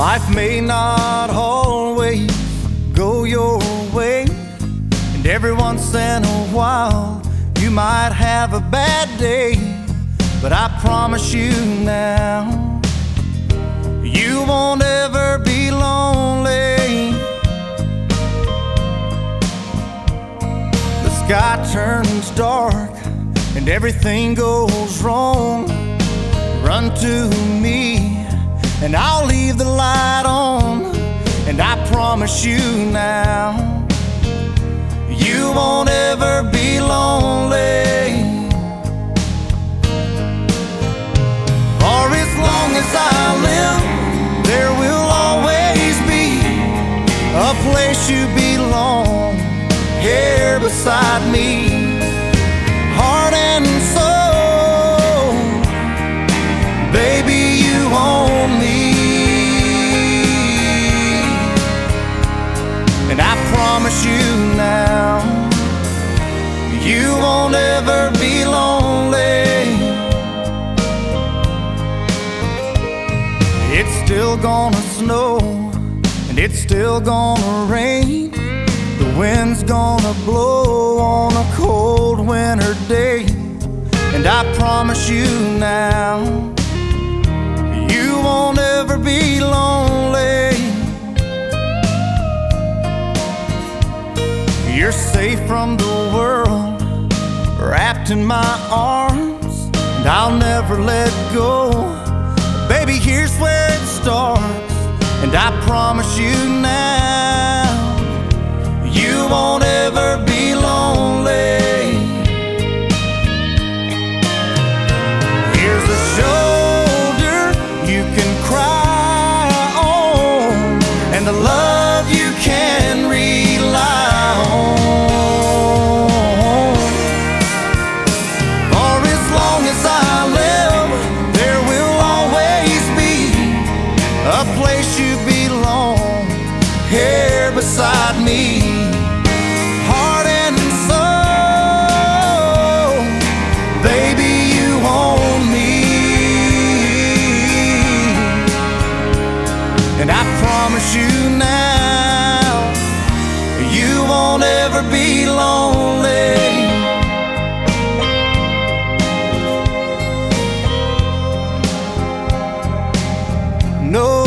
Life may not always go your way, and every once in a while you might have a bad day. But I promise you now, you won't ever be lonely. The sky turns dark and everything goes wrong. Run to me and I'll leave the light on. And I promise you now, you won't ever be lonely. For as long as I live, there will always be a place you belong still gonna snow, and it's still gonna rain. The wind's gonna blow on a cold winter day. And I promise you now, you won't ever be lonely. You're safe from the world, wrapped in my arms, and I'll never let go. Baby, here's where it starts, and I promise you now, you won't ever be. beside me. Heart and soul Baby, you own me. And I promise you now You won't ever be lonely. No